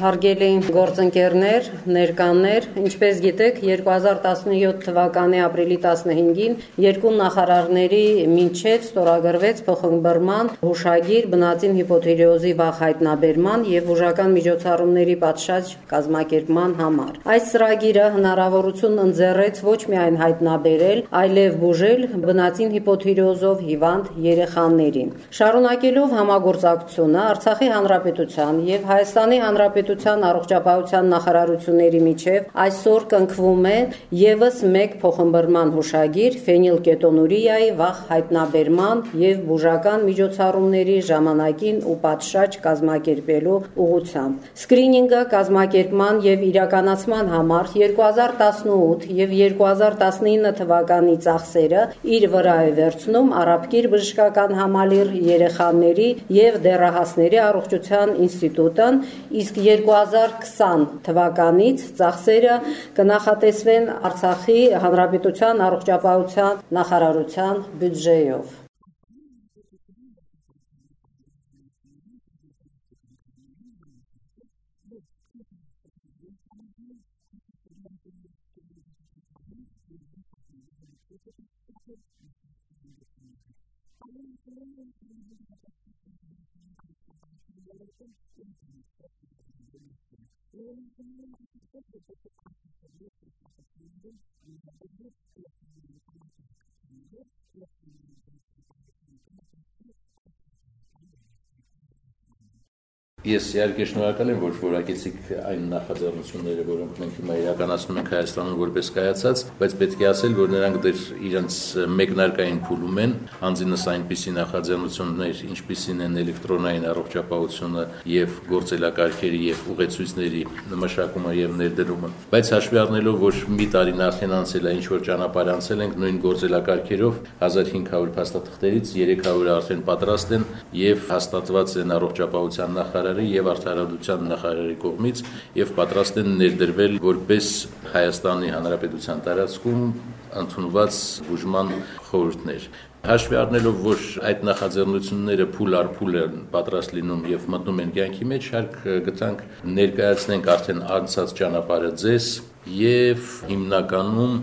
Հարգելի գործընկերներ, ներկաներ, ինչպես գիտեք, 2017 թվականի ապրիլի 15-ին երկու նախարարների միջև ստորագրվեց փոխըմբռնման հուշագիր բնածին հիպոթիրեոզի վաղ հայտնաբերման եւ բուժական միջոցառումների պատշաճ կազմակերպման համար։ Այս ծրագիրը հնարավորություն ընձեռեց ոչ միայն հայտնաբերել, այլև բուժել բնածին հիպոթիրեոզով հիվանդ երեխաներին։ Շարունակելով համագործակցությունը Արցախի Հանրապետության եւ Հայաստանի Հանրապետության Հանրապետության առողջապահության նախարարությունների միջև այսօր կնքվում է եւս մեկ փոխըմբռնման հուշագիր ֆենիլկետոնուրիայի վաղ հայտնաբերման եւ բուժական միջոցառումների ժամանակին ու պատշաճ կազմակերպելու ուղղությամբ։ Սկրինինգը կազմակերպման եւ իրականացման համար 2018 եւ 2019 թվականի ծախսերը իր վրա է վերցնում Արաբկիր բժշկական համալիր երեխաների եւ դեռահասների առողջության ինստիտուտն, իսկ 2020 թվականից ծախսերը կնախատեսվեն Արցախի Հանրապետության առողջապահության նախարարության բյուջեով։ Thank you. Ես իհարկե շնորհակալ եմ, որ որակեցիք այն նախաձեռնությունները, որոնք մենք հիմա իրականացնում ենք Հայաստանում որպես կայացած, բայց պետք է ասել, որ նրանք դեռ իրենց մեկնարկային փուլում են, անձինս այնպիսի նախաձեռնություններ, ինչպիսին են էլեկտրոնային առողջապահությունը եւ գործելակարգերի եւ ուղեցույցների մշակումը եւ ներդրումը։ Բայց հաշվի առնելով, որ մի տարին արդեն անցել է, ինչ որ ճանապարհ անցել ենք նույն գործելակարգերով 1500 փաստաթղթերից 300-ը արդեն պատրաստ են եւ հաստատված են առողջապահության նախարար նախարարի եւ արդարադատության նախարարի կողմից եւ պատրաստ են ներդրվել որպես Հայաստանի Հանրապետության տարածքում ընդունված բուժման խորհուրդներ։ Հաշվի առնելով, որ այդ նախաձեռնությունները փուլ առ փուլ են պատրաստ լինում եւ մտնում են կյանքի մեջ, հարկ գտանք ներկայացնենք արդեն անցած ճանապարհը ձեզ եւ հիմնականում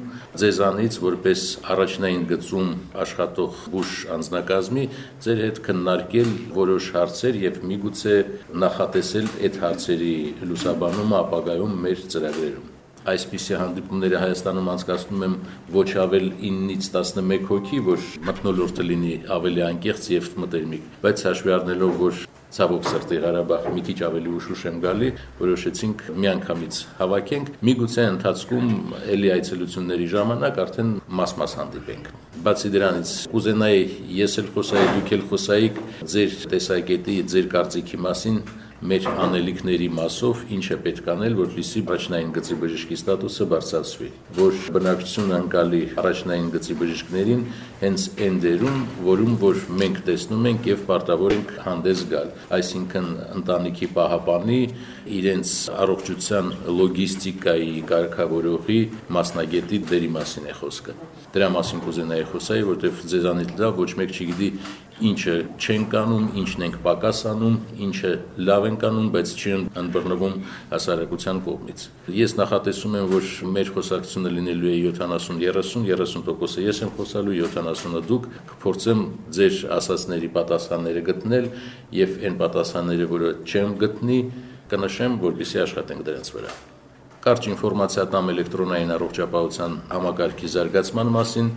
ձեզանից որպես առաջնային գծում աշխատող բուժ անձնակազմի ձեր հետ քննարկել որոշ հարցեր եւ միգուցե նախատեսել այդ հարցերի լուսաբանումը ապագայում մեր ծրագրերում այսպիսի հանդիպումները Հայաստանում անցկացնում եմ ոչ ավել 9-ից 11 հոգի, որ մտնոլորտը լինի ավելի անկեղծ եւ մտերմիկ, բայց հաշվի առնելով, որ Ցավոք սրտի Ղարաբաղ մի քիչ ավելի ուշուշ եմ գալի, որոշեցինք միանգամից հավաքենք։ Միգուցե ընթացքում ելի այցելությունների ժամանակ արդեն մաս-մաս հանդիպենք։ Բացի դրանից, կուզենայի ես էլ խոսայի, դուք էլ խոսայիք ձեր տեսակետի, ձեր կարծիքի մասին մեր անելիքների մասով ինչ է պետք անել, որպեսզի բաժնային գծի բժշկի ստատուսը բարձրացվի, որ բնակչություն անկալի առաջնային գծի բժիշկներին հենց այն դերում, որում որ մենք տեսնում ենք եւ պարտավոր ենք հանդես գալ, այսինքն ընտանիքի պահապանի իրենց առողջության լոգիստիկայի կարգավորողի մասնագետի դերի մասին է խոսքը։ Դրա մասին կուզենայի խոսալ, որտեղ ձեզանից լավ ոչ մեկ չգիտի ինչը չեն կանում, ինչն ենք պակաս անում, ինչը լավ են կանում, բայց չեն ընբռնվում հասարակության կողմից։ Ես նախատեսում եմ, որ մեր խոսակցությունը լինելու է 70-30, 30%-ը ես եմ խոսալու, 70-ը դուք, կփորձեմ ձեր ասացների պատասխանները գտնել եւ այն պատասխանները, որը չեմ գտնի, կնշեմ, որպեսզի աշխատենք դրանց վրա Կարճ ինֆորմացիա տամ էլեկտրոնային առողջապահության համակարգի զարգացման մասին։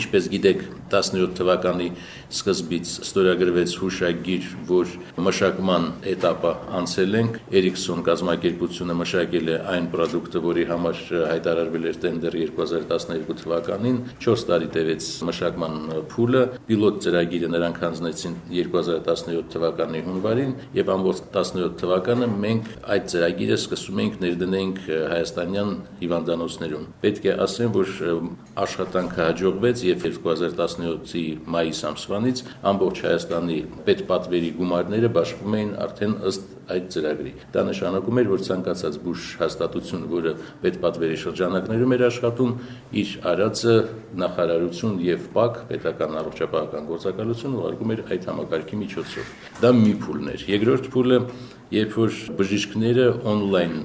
Ինչպես գիտեք, 17 թվականի սկզբից ստորագրվեց հուշագիր, որ մշակման этаպը անցել ենք։ Ericsson կազմակերպությունը մշակել է այն ապրանքը, որի համար հայտարարվել էր տենդեր 2012 թվականին։ 4 տարի տևեց մշակման փուլը։ Պիլոտ ծրագիրը նրանք հանձնեցին 2017 թվականի հունվարին, եւ ամբողջ 17 թվականը մենք այդ ծրագիրը սկսում ենք ներդնենք հայաստանյան հիվանդանոցներում։ Պետք է ասեմ, որ աշխատանքը հաջողվեց եւ 2017-ի մայիս ամսվանից ամբողջ Հայաստանի պետպատվերի գումարները բաշխվում էին արդեն ըստ այդ ծրագրի։ Դա նշանակում էր, որ ցանկացած բուժ հաստատություն, որը պետպատվերի շրջանակներում էր աշխատում, իր արածը նախարարություն եւ ՊԱԿ պետական առողջապահական գործակալություն ուղարկում էր այդ համակարգի միջոցով։ Դա մի փուլն էր։ Երկրորդ փուլը, երբ որ բժիշկները on-line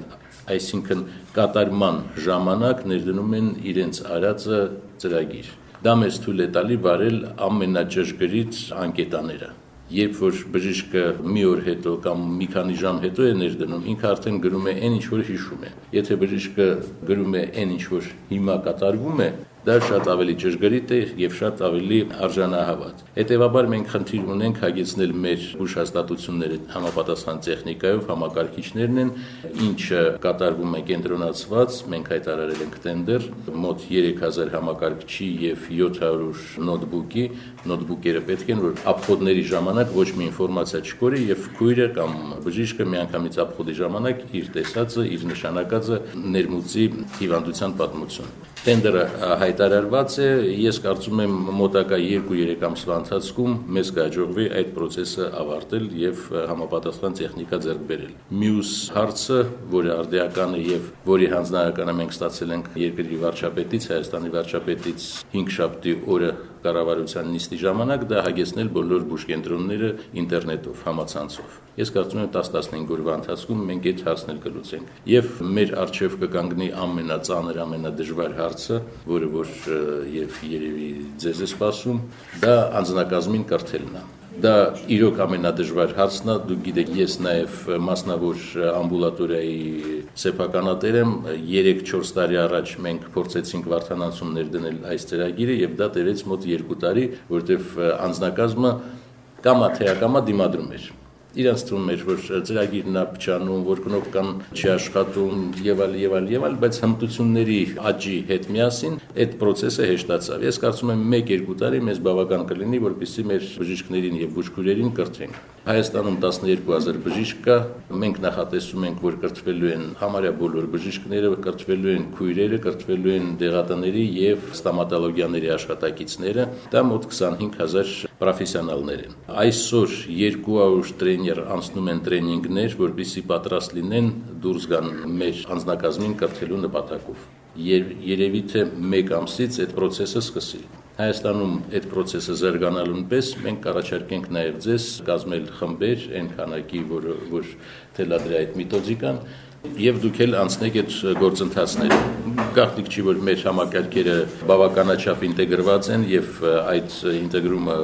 այսինքն կատարման ժամանակ ներդնում են իրենց արածը ծրագիր։ Դա մեզ թույլ է տալի վարել ամենաճշգրիտ անկետաները երբ որ բժիշկը մի օր հետո կամ մի քանի ժամ հետո է ներդնում, ինքը արդեն գրում է այն ինչ որ հիշում է։ Եթե բժիշկը գրում է այն ինչ որ հիմա կատարվում է, դա շատ ավելի ճշգրիտ է եւ շատ ավելի արժանահավատ։ Հետևաբար մենք խնդիր ունենք հագեցնել մեր ուժհաստատությունները համապատասխան տեխնիկայով, համակարգիչներն են, ինչը կատարվում է կենտրոնացված, մենք հայտարարել ենք տենդեր, մոտ 3000 համակարգչի եւ 700 նոթբուկի, նոթբուկերը պետք են որ ապխոդների ժամանակ ոչ մի ինֆորմացիա չկորի եւ քույրը կամ բժիշկը միանգամից ապխոդի ժամանակ իր տեսածը, իր նշանակածը ներմուծի հիվանդության պատմություն։ Տենդերը հայտարարված է, ես կարծում եմ մոտակա 2-3 ամսվա ընթացքում մեզ կհաջողվի այդ process-ը ավարտել եւ համապատասխան տեխնիկա ձեռք բերել։ Մյուս հարցը, որը արդիական է եւ որի հանձնարարականը մենք ստացել ենք երկրի վարչապետից, Հայաստանի վարչապետից 5 շաբթի օրը կառավարության նիստի ժամանակ դա հագեցնել բոլոր բուժկենտրոնները ինտերնետով, համացանցով։ Ես կարծում եմ 10-15 օրվա ընթացքում մենք այդ հարցն էլ կլուծենք։ Եվ մեր արժև կկանգնի ամենածանր, ամենադժվար հարցը, որը որ եւ երևի ձեզ է սպասում, դա անձնակազմին կրթելն է Դա իրոք ամենադժվար հարցն է, դուք գիտեք, ես նաև մասնավոր ամբուլատորիայի սեփականատեր եմ, 3-4 տարի առաջ մենք փորձեցինք վարթանացում ներդնել այս ծրագիրը եւ դա տևեց մոտ 2 տարի, որտեվ անձնակազմը կամա թեակամա դիմադրում էր իրանց թվում էր, որ ծրագիրն է փչանում, որ կնոպկան չի աշխատում եւ այլ եւ այլ եւ այլ, բայց հմտությունների աճի հետ միասին այդ process-ը հեշտացավ։ Ես կարծում եմ 1-2 տարի մեզ բավական կլինի, որպեսզի մեր բժիշկներին եւ բուժքույրերին կրթենք։ Հայաստանում 12000 բժիշկ կա, մենք նախատեսում ենք, որ կրթվելու են համարյա բոլոր բժիշկները, կրթվելու են քույրերը, կրթվելու են դեղատաների եւ ստոմատոլոգիաների աշխատակիցները, դա մոտ 25000 պրոֆեսիոնալներ են։ Այսօր 200 տրեյներ անցնում են տրեյնինգներ, որպեսզի պատրաստ լինեն դուրս գան մեր անձնակազմին կրթելու նպատակով։ Երևի թե 1 ամսից այդ process-ը սկսի։ Հայաստանում այդ process-ը զարգանալուն պես մենք կառաջարկենք նաև ձեզ կազմել խմբեր այն քանակի, որ որ թելադրի այդ մետոդիկան եւ դուք էլ անցնեք այդ գործընթացները։ Գաղտնիք չի, որ մեր համակարգերը բավականաչափ ինտեգրված են եւ այդ ինտեգրումը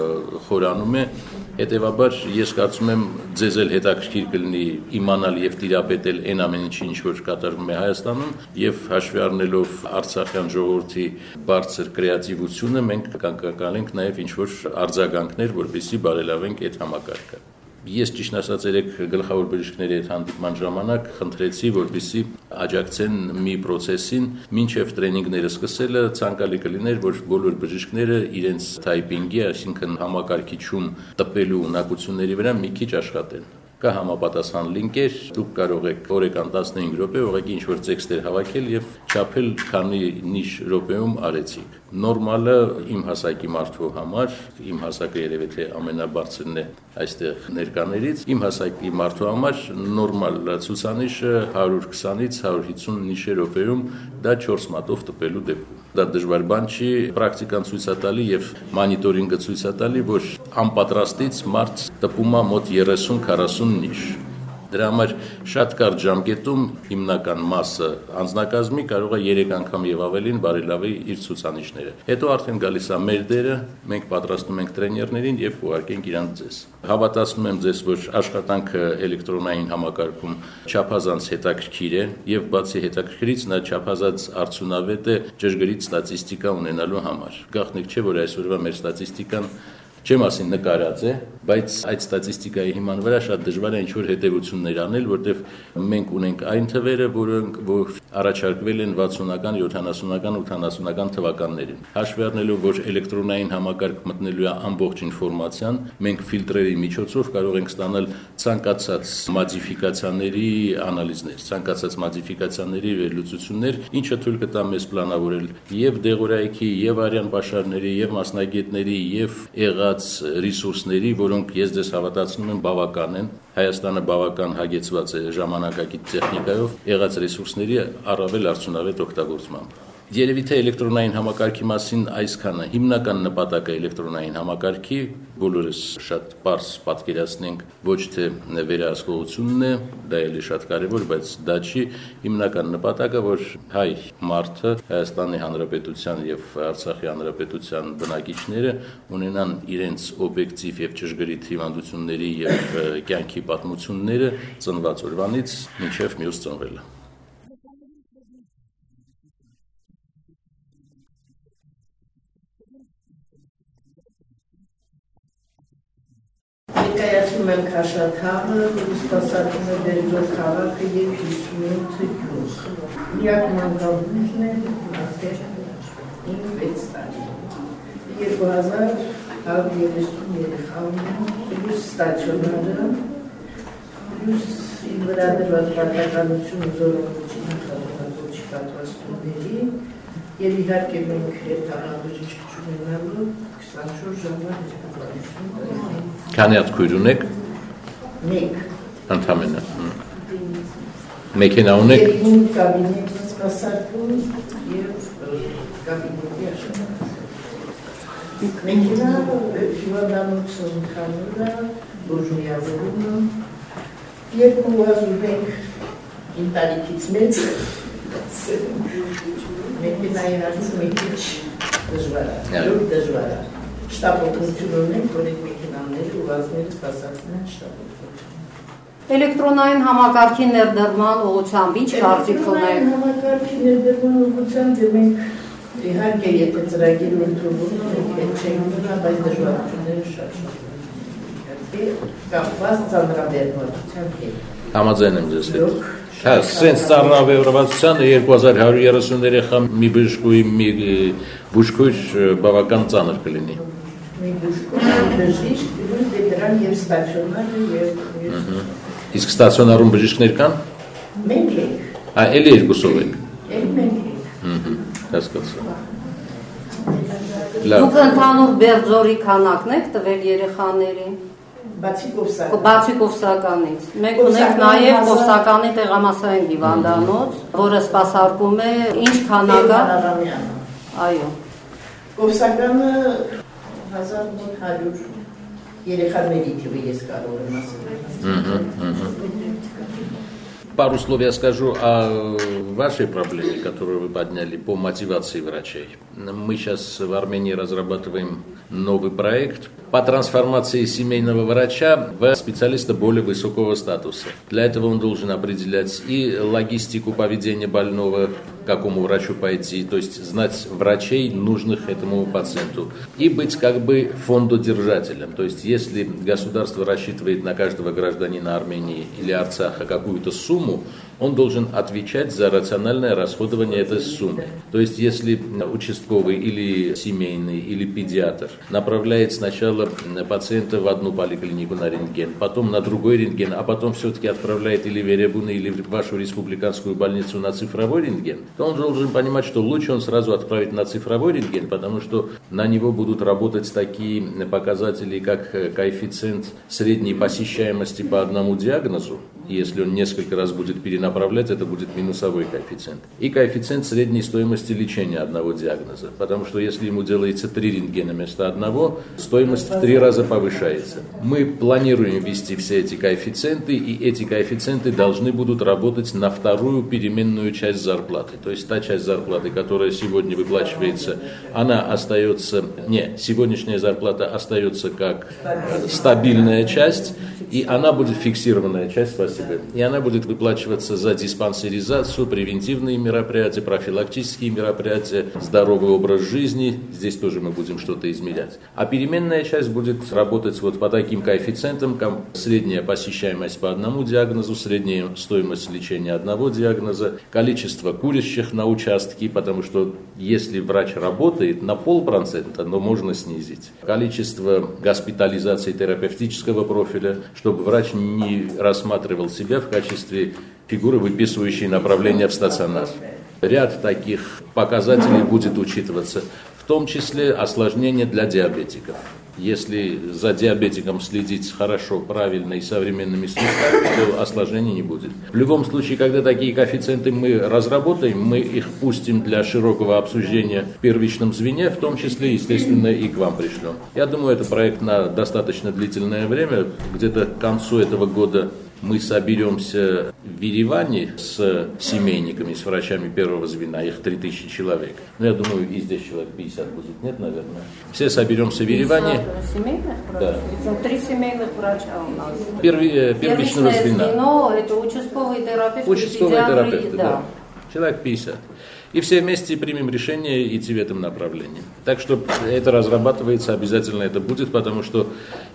խորանում է։ Հետևաբար ես կարծում եմ ձեզ էլ հետաքրքիր կլինի իմանալ եւ տիրապետել այն ամեն ինչի ինչ որ կատարվում է Հայաստանում եւ հաշվի առնելով Արցախյան ժողովրդի բարձր կրեատիվությունը մենք կանկականենք նաեւ ինչ որ արձագանքներ, որպեսզի բարելավենք այդ համակարգը։ Ես ճիշտ ասած երեք գլխավոր բժիշկների հետ հանդիպման ժամանակ խնդրեցի, որպեսզի աջակցեն մի process-ին, մինչև տրեյնինգները սկսելը ցանկալի կլիներ, որ բոլոր բժիշկները իրենց typing-ի, այսինքն համակարգիչում տպելու ունակությունների վրա մի քիչ աշխատեն կա համապատասխան լինկեր, դուք կարող եք օրական 15 րոպե ուղղակի ինչ-որ տեքստեր հավաքել եւ չափել, քանի նիշ րոպեում արեցիք։ Նորմալը իմ հասակի մարդու համար, իմ հասակը երևի թե ամենաբարձրն է այստեղ ներկաներից, իմ հասակի մարդու համար նորմալ ցուցանիշը 120-ից 150 նիշեր րոպեում դա 4 մատով տպելու դեպքում դա դժվար բան չի, պրակտիկան ցույց է տալի եւ մոնիտորինգը ցույց է տալի, որ անպատրաստից մարդ տպում է մոտ 30-40 նիշ Դրա համար շատ կարճ ժամկետում հիմնական մասը անձնակազմի կարող է 3 անգամ եւ ավելին բարելավի իր ցուցանիշները։ Հետո արդեն գալիս է մեր դերը, մենք պատրաստում ենք տրեյներներին եւ ուղարկենք իրանց ձեզ։ Հավատացնում եմ ձեզ, որ աշխատանքը էլեկտրոնային համակարգում չափազանց հետաքրքիր է եւ բացի հետաքրքրից նա չափազանց արդյունավետ է ճշգրիտ ստատիստիկա ունենալու համար։ Գաղտնիք չէ, որ այսօրվա մեր ստատիստիկան Չեմ ասին նկարած է, բայց այդ ստատիստիկայի հիման վրա շատ դժվար է ինչ-որ հետևություններ անել, որտեղ մենք ունենք այն թվերը, որոնք որ առաջարկվել են 60-ական, 70-ական, 80-ական թվականներին։ Հաշվի առնելով, որ էլեկտրոնային համակարգ մտնելու է ամբողջ ինֆորմացիան, մենք ֆիլտրերի միջոցով կարող ենք ստանալ ցանկացած մոդիֆիկացիաների անալիզներ, ցանկացած մոդիֆիկացիաների վերլուծություններ, ինչը թույլ կտա մեզ պլանավորել եւ դեղորայքի, եւ արյան պաշարների, եւ մասնագետների, եւ եղած ռեսուրսների, որոնք ես դες հավատացնում եմ բավական են, Հայաստանը բավական հագեցված է ժամանակակից տեխնիկայով, եղած ռեսուրսների առավել արդյունավետ օգտագործմամբ։ Երևի թե էլեկտրոնային համակարգի մասին այսքանը հիմնական նպատակը էլեկտրոնային համակարգի բոլորս շատ པարս պատկերացնենք ոչ թե վերահսկողությունն է, դա էլի շատ կարևոր, բայց դա չի հիմնական նպատակը, որ հայ մարդը Հայաստանի Հանրապետության եւ Արցախի Հանրապետության բնակիչները ունենան իրենց օբյեկտիվ եւ ճշգրիտ հիվանդությունների եւ կյանքի պատմությունները ծնված օրվանից մինչեւ մյուս ծնվելը Ներկայացնում եմ Քաշաթաղը, որը սպասարկում է Բերձոր քաղաքը եւ 58 գյուղ։ Միակ մանկավուժն է ասել 5 տարի։ 2130 երեխա ունեն, plus ստացիոնարը, plus վրա դրված պարտականություն զորողոչի նախաձեռնողի պատվաստումների եւ իհարկե մենք հետ տարաբուժիչ չունենալու 24 ժամանակ Քանի հատ քույր ունեք։ Մեկ։ Ընդամենը։ Մեքենա ունեք։ Երկու կաբինետ սպասարկում եւ կաբինետի աշխատանք։ Մեքենա հիվանդանոցում կանուրա, բուրժույավորումը, երկու ուղազում ենք ինտալիքից մեծ, մեքենայի հարցը մի քիչ դժվար է, դժվար է։ Շտապօգնություն ունենք, որ այդ մեքենաները ուղազները սպասարկում են շտապօգնություն։ Էլեկտրոնային համակարգի ներդրման ուղղությամբ ինչ կարծիք ունեք։ Համակարգի ներդրման ուղղությամբ մենք իհարկե եթե ծրագիրը ընդունվում ենք այդ չենք ուրա, բայց դժվարությունները շատ շատ կապված ծանրաբեռնվածությամբ հետ։ Համաձայն եմ ձեզ հետ։ Հա, սենց ծառնավերվածությանը 2130 երեխա մի բժշկուի մի բուժքույր բավական ծանր կլինի մի բուժքում բժիշկ, դուրս դե դրան եւ ստացիոնարը եւ Իսկ ստացիոնարում բժիշկներ կան։ Մենք ենք։ Ա, էլի երկուսով եք։ Էլ մենք ենք։ Հհ, հասկացա։ Դուք Լավ։ ընդհանուր Բերձորի քանակն եք տվել երեխաներին։ Բացի կովսակ։ Բացի Կովսականից։ Մենք ունենք նաև Կովսականի տեղամասային հիվանդանոց, որը սպասարկում է ինչ քանակա։ Այո։ Կովսականը 1100 երեխաների թիվը ես կարող եմ ասել։ Пару слов я скажу о вашей проблеме, которую вы подняли по мотивации врачей. Мы сейчас в Армении разрабатываем новый проект по трансформации семейного врача в специалиста более высокого статуса. Для этого он должен определять и логистику поведения больного, к какому врачу пойти, то есть знать врачей, нужных этому пациенту, и быть как бы фондодержателем. То есть если государство рассчитывает на каждого гражданина Армении или Арцаха какую-то сумму, consumo он должен отвечать за рациональное расходование этой суммы. То есть, если участковый или семейный или педиатр направляет сначала пациента в одну поликлинику на рентген, потом на другой рентген, а потом все-таки отправляет или в Еребуны, или в вашу республиканскую больницу на цифровой рентген, то он должен понимать, что лучше он сразу отправить на цифровой рентген, потому что на него будут работать такие показатели, как коэффициент средней посещаемости по одному диагнозу, если он несколько раз будет перенаправлять, это будет минусовой коэффициент. И коэффициент средней стоимости лечения одного диагноза. Потому что если ему делается три рентгена вместо одного, стоимость в три раза повышается. Мы планируем ввести все эти коэффициенты, и эти коэффициенты должны будут работать на вторую переменную часть зарплаты. То есть та часть зарплаты, которая сегодня выплачивается, она остается... Не, сегодняшняя зарплата остается как стабильная часть, и она будет фиксированная часть, спасибо, и она будет выплачиваться за диспансеризацию, превентивные мероприятия, профилактические мероприятия, здоровый образ жизни. Здесь тоже мы будем что-то измерять. А переменная часть будет работать вот по таким коэффициентам, как средняя посещаемость по одному диагнозу, средняя стоимость лечения одного диагноза, количество курящих на участке, потому что если врач работает на полпроцента, но можно снизить. Количество госпитализаций терапевтического профиля, чтобы врач не рассматривал себя в качестве фигуры, выписывающей направление в стационар. Ряд таких показателей будет учитываться, в том числе осложнения для диабетиков. Если за диабетиком следить хорошо, правильно и современными средствами, то осложнений не будет. В любом случае, когда такие коэффициенты мы разработаем, мы их пустим для широкого обсуждения в первичном звене, в том числе, естественно, и к вам пришлем. Я думаю, это проект на достаточно длительное время. Где-то к концу этого года мы соберемся в Ереване с семейниками, с врачами первого звена, их 3000 человек. Ну, я думаю, и здесь человек 50 будет, нет, наверное. Все соберемся в Ереване. Семейных Да. Причем три семейных врача у нас. Перви- э, первичного Первичное звена. звено – это участковый терапевт, Участковые педиатры, терапевты, да. Человек 50. И все вместе примем решение идти в этом направлении. Так что это разрабатывается, обязательно это будет, потому что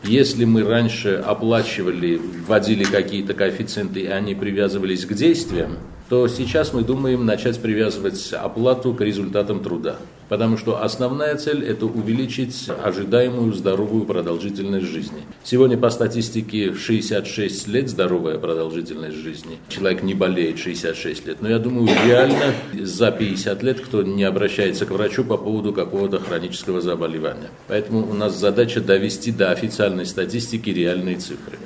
если мы раньше оплачивали, вводили какие-то коэффициенты, и они привязывались к действиям, то сейчас мы думаем начать привязывать оплату к результатам труда. Потому что основная цель – это увеличить ожидаемую здоровую продолжительность жизни. Сегодня по статистике 66 лет здоровая продолжительность жизни. Человек не болеет 66 лет. Но я думаю, реально за 50 лет кто не обращается к врачу по поводу какого-то хронического заболевания. Поэтому у нас задача довести до официальной статистики реальные цифры.